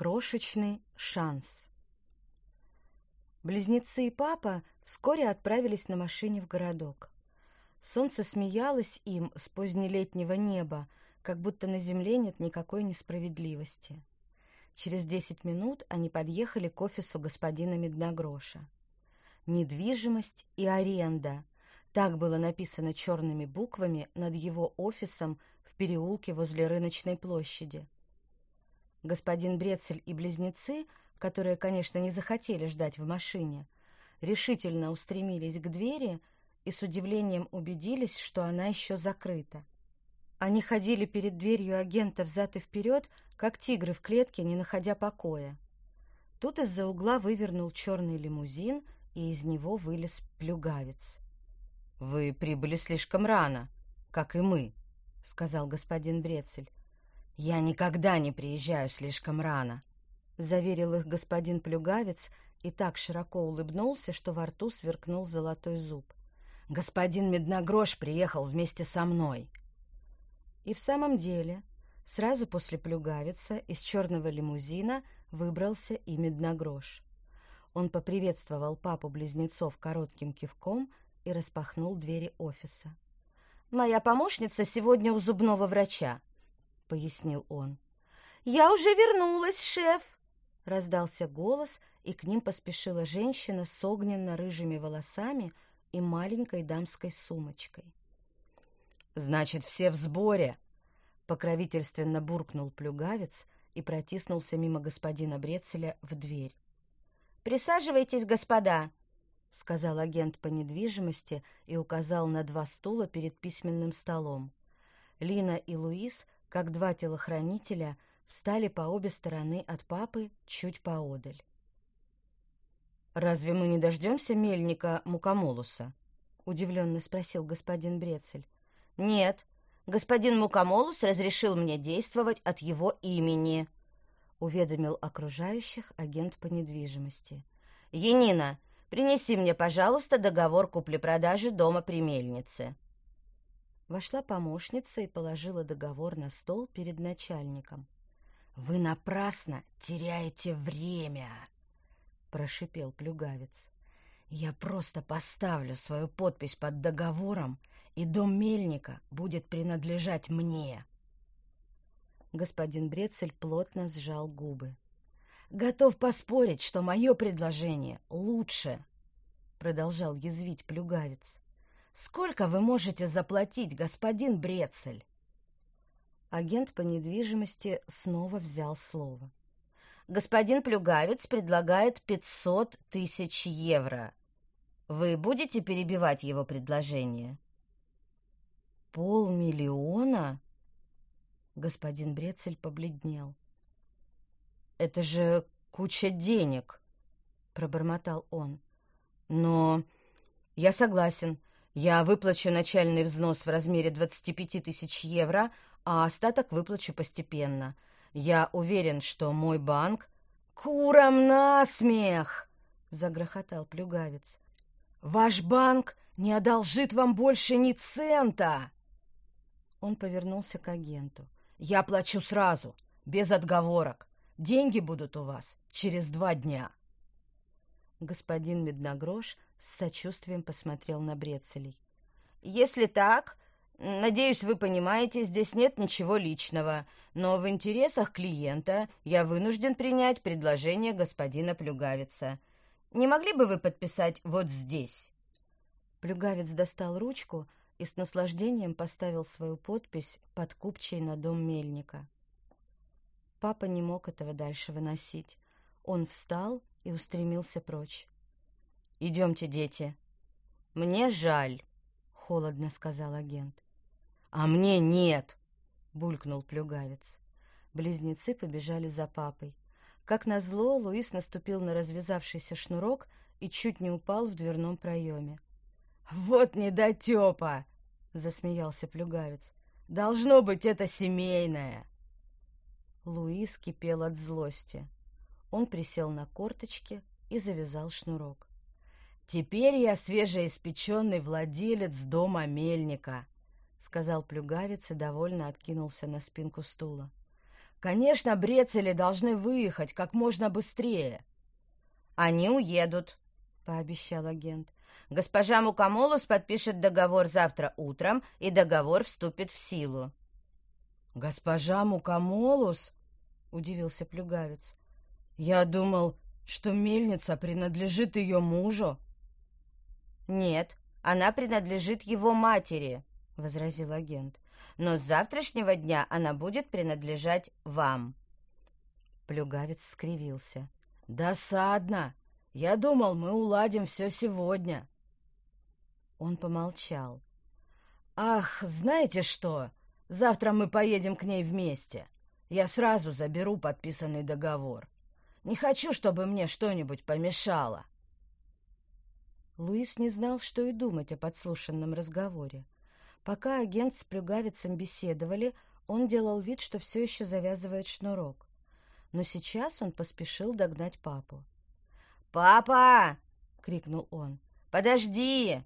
Крошечный шанс. Близнецы и папа вскоре отправились на машине в городок. Солнце смеялось им с позднелетнего неба, как будто на земле нет никакой несправедливости. Через десять минут они подъехали к офису господина Медногроша. «Недвижимость и аренда» — так было написано черными буквами над его офисом в переулке возле рыночной площади. Господин Брецель и близнецы, которые, конечно, не захотели ждать в машине, решительно устремились к двери и с удивлением убедились, что она еще закрыта. Они ходили перед дверью агента взад и вперед, как тигры в клетке, не находя покоя. Тут из-за угла вывернул черный лимузин, и из него вылез плюгавец. «Вы прибыли слишком рано, как и мы», — сказал господин Брецель. «Я никогда не приезжаю слишком рано», — заверил их господин Плюгавец и так широко улыбнулся, что во рту сверкнул золотой зуб. «Господин Медногрош приехал вместе со мной». И в самом деле, сразу после Плюгавица из черного лимузина выбрался и Медногрош. Он поприветствовал папу-близнецов коротким кивком и распахнул двери офиса. «Моя помощница сегодня у зубного врача», — пояснил он. «Я уже вернулась, шеф!» — раздался голос, и к ним поспешила женщина с огненно-рыжими волосами и маленькой дамской сумочкой. «Значит, все в сборе!» — покровительственно буркнул плюгавец и протиснулся мимо господина Брецеля в дверь. «Присаживайтесь, господа!» — сказал агент по недвижимости и указал на два стула перед письменным столом. Лина и Луис, как два телохранителя, встали по обе стороны от папы чуть поодаль. «Разве мы не дождемся мельника Мукамолуса?» — удивленно спросил господин Брецель. «Нет, господин Мукамолус разрешил мне действовать от его имени», — уведомил окружающих агент по недвижимости. «Енина, принеси мне, пожалуйста, договор купли-продажи дома при мельнице». Вошла помощница и положила договор на стол перед начальником. «Вы напрасно теряете время!» — прошипел плюгавец. «Я просто поставлю свою подпись под договором, и дом мельника будет принадлежать мне». Господин Брецель плотно сжал губы. «Готов поспорить, что мое предложение лучше», — продолжал язвить плюгавец. «Сколько вы можете заплатить, господин Брецель?» Агент по недвижимости снова взял слово. «Господин Плюгавец предлагает пятьсот тысяч евро. Вы будете перебивать его предложение?» «Полмиллиона?» Господин Брецель побледнел. «Это же куча денег!» — пробормотал он. «Но я согласен. Я выплачу начальный взнос в размере 25 тысяч евро, а остаток выплачу постепенно. Я уверен, что мой банк... «Курам насмех!» — загрохотал плюгавец. «Ваш банк не одолжит вам больше ни цента!» Он повернулся к агенту. «Я плачу сразу, без отговорок. Деньги будут у вас через два дня». Господин Медногрош с сочувствием посмотрел на Брецелей. «Если так, Надеюсь, вы понимаете, здесь нет ничего личного, но в интересах клиента я вынужден принять предложение господина Плюгавица. Не могли бы вы подписать вот здесь?» Плюгавец достал ручку и с наслаждением поставил свою подпись под купчей на дом мельника. Папа не мог этого дальше выносить. Он встал и устремился прочь. «Идемте, дети». «Мне жаль», — холодно сказал агент. «А мне нет!» — булькнул плюгавец. Близнецы побежали за папой. Как назло, Луис наступил на развязавшийся шнурок и чуть не упал в дверном проеме. «Вот недотепа!» — засмеялся плюгавец. «Должно быть, это семейное!» Луис кипел от злости. Он присел на корточки и завязал шнурок. «Теперь я свежеиспеченный владелец дома мельника», — сказал плюгавец и довольно откинулся на спинку стула. Конечно, Брецели должны выехать как можно быстрее. Они уедут, пообещал агент. Госпожа Мукамолус подпишет договор завтра утром, и договор вступит в силу. Госпожа Мукамолус? удивился плюгавец. Я думал, что мельница принадлежит ее мужу. Нет, она принадлежит его матери, возразил агент но с завтрашнего дня она будет принадлежать вам. Плюгавец скривился. Досадно. Я думал, мы уладим все сегодня. Он помолчал. Ах, знаете что? Завтра мы поедем к ней вместе. Я сразу заберу подписанный договор. Не хочу, чтобы мне что-нибудь помешало. Луис не знал, что и думать о подслушанном разговоре. Пока агент с плюгавицем беседовали, он делал вид, что все еще завязывает шнурок. Но сейчас он поспешил догнать папу. «Папа!» — крикнул он. «Подожди!»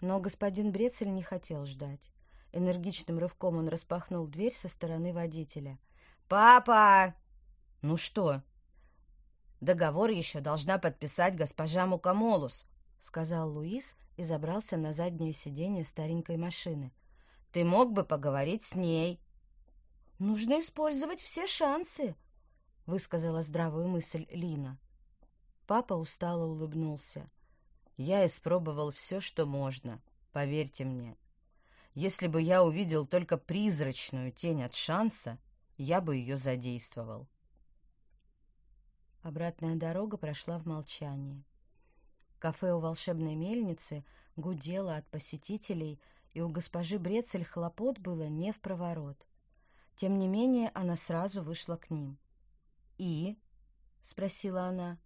Но господин Брецель не хотел ждать. Энергичным рывком он распахнул дверь со стороны водителя. «Папа!» «Ну что?» «Договор еще должна подписать госпожа Мукамолус», — сказал Луис и забрался на заднее сиденье старенькой машины. «Ты мог бы поговорить с ней». «Нужно использовать все шансы», — высказала здравую мысль Лина. Папа устало улыбнулся. «Я испробовал все, что можно, поверьте мне. Если бы я увидел только призрачную тень от шанса, я бы ее задействовал». Обратная дорога прошла в молчании. Кафе у волшебной мельницы гудело от посетителей, и у госпожи Брецель хлопот было не в проворот. Тем не менее, она сразу вышла к ним. «И?» — спросила она.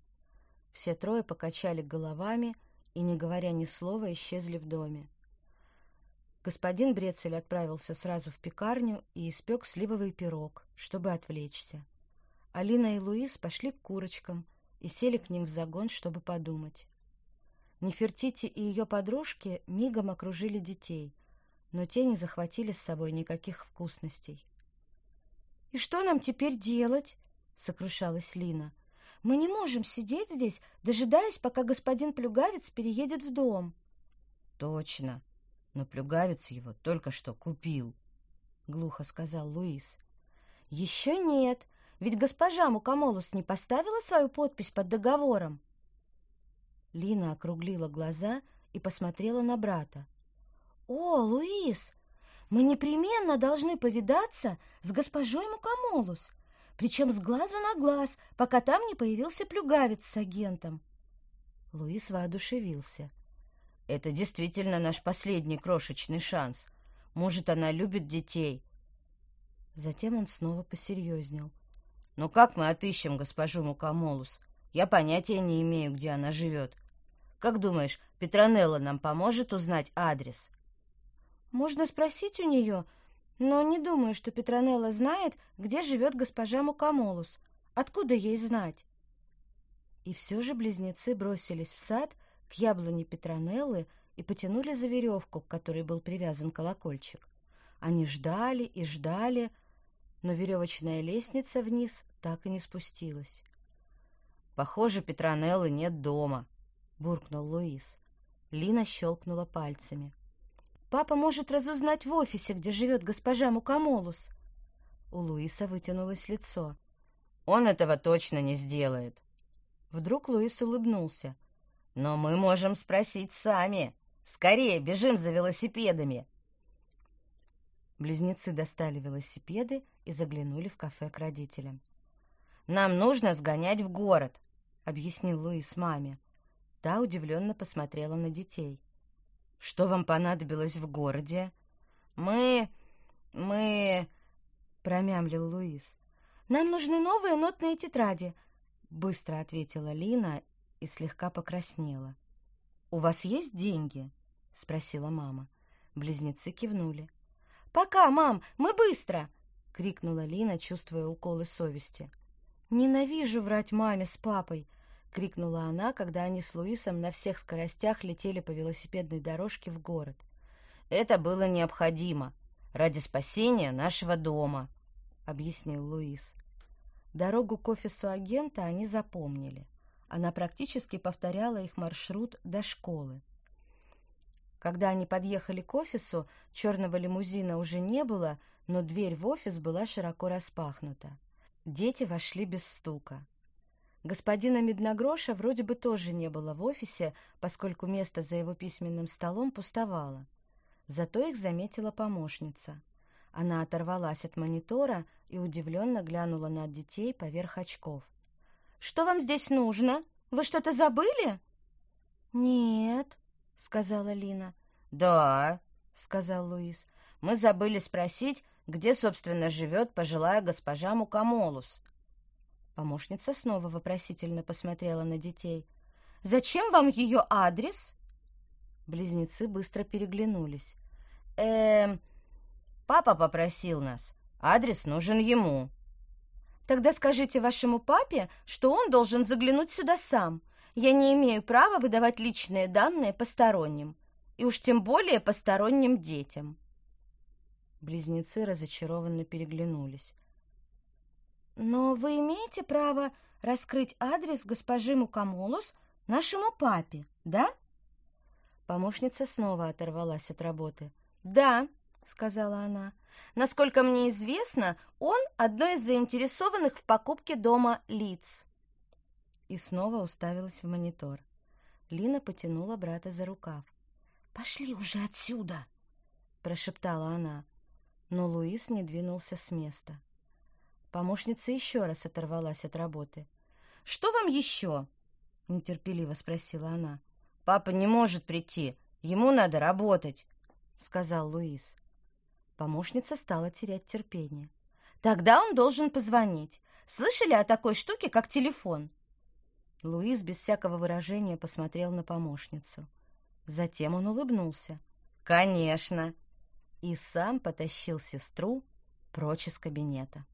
Все трое покачали головами и, не говоря ни слова, исчезли в доме. Господин Брецель отправился сразу в пекарню и испек сливовый пирог, чтобы отвлечься. Алина и Луис пошли к курочкам и сели к ним в загон, чтобы подумать. Нефертити и ее подружки мигом окружили детей, но те не захватили с собой никаких вкусностей. «И что нам теперь делать?» — сокрушалась Лина. «Мы не можем сидеть здесь, дожидаясь, пока господин Плюгавец переедет в дом». «Точно, но Плюгавец его только что купил», — глухо сказал Луис. «Еще нет, ведь госпожа Мукамолус не поставила свою подпись под договором». Лина округлила глаза и посмотрела на брата. «О, Луис, мы непременно должны повидаться с госпожой Мукамолус, причем с глазу на глаз, пока там не появился плюгавец с агентом». Луис воодушевился. «Это действительно наш последний крошечный шанс. Может, она любит детей». Затем он снова посерьезнел. «Но как мы отыщем госпожу Мукамолус? Я понятия не имею, где она живет. Как думаешь, Петронелла нам поможет узнать адрес? Можно спросить у нее, но не думаю, что Петронелла знает, где живет госпожа Мукамолус. Откуда ей знать? И все же близнецы бросились в сад к яблоне Петронеллы и потянули за веревку, к которой был привязан колокольчик. Они ждали и ждали, но веревочная лестница вниз так и не спустилась. Похоже, Петронеллы нет дома, буркнул Луис. Лина щелкнула пальцами. Папа может разузнать в офисе, где живет госпожа Мукамолус. У Луиса вытянулось лицо. Он этого точно не сделает. Вдруг Луис улыбнулся. Но мы можем спросить сами. Скорее, бежим за велосипедами. Близнецы достали велосипеды и заглянули в кафе к родителям. «Нам нужно сгонять в город», — объяснил Луис маме. Та удивленно посмотрела на детей. «Что вам понадобилось в городе?» «Мы... мы...» — промямлил Луис. «Нам нужны новые нотные тетради», — быстро ответила Лина и слегка покраснела. «У вас есть деньги?» — спросила мама. Близнецы кивнули. «Пока, мам, мы быстро!» — крикнула Лина, чувствуя уколы совести. «Ненавижу врать маме с папой!» — крикнула она, когда они с Луисом на всех скоростях летели по велосипедной дорожке в город. «Это было необходимо ради спасения нашего дома», — объяснил Луис. Дорогу к офису агента они запомнили. Она практически повторяла их маршрут до школы. Когда они подъехали к офису, черного лимузина уже не было, но дверь в офис была широко распахнута. Дети вошли без стука. Господина Медногроша вроде бы тоже не было в офисе, поскольку место за его письменным столом пустовало. Зато их заметила помощница. Она оторвалась от монитора и удивленно глянула на детей поверх очков. «Что вам здесь нужно? Вы что-то забыли?» «Нет», — сказала Лина. «Да», — сказал Луис. «Мы забыли спросить, где, собственно, живет пожилая госпожа Мукамолус». Помощница снова вопросительно посмотрела на детей. «Зачем вам ее адрес?» Близнецы быстро переглянулись. «Эм, папа попросил нас. Адрес нужен ему». «Тогда скажите вашему папе, что он должен заглянуть сюда сам. Я не имею права выдавать личные данные посторонним, и уж тем более посторонним детям». Близнецы разочарованно переглянулись. «Но вы имеете право раскрыть адрес госпожи Мукамолус нашему папе, да?» Помощница снова оторвалась от работы. «Да», — сказала она, — «насколько мне известно, он одно из заинтересованных в покупке дома лиц». И снова уставилась в монитор. Лина потянула брата за рукав. «Пошли уже отсюда!» — прошептала она но Луис не двинулся с места. Помощница еще раз оторвалась от работы. «Что вам еще?» — нетерпеливо спросила она. «Папа не может прийти, ему надо работать», — сказал Луис. Помощница стала терять терпение. «Тогда он должен позвонить. Слышали о такой штуке, как телефон?» Луис без всякого выражения посмотрел на помощницу. Затем он улыбнулся. «Конечно!» И сам потащил сестру прочь из кабинета.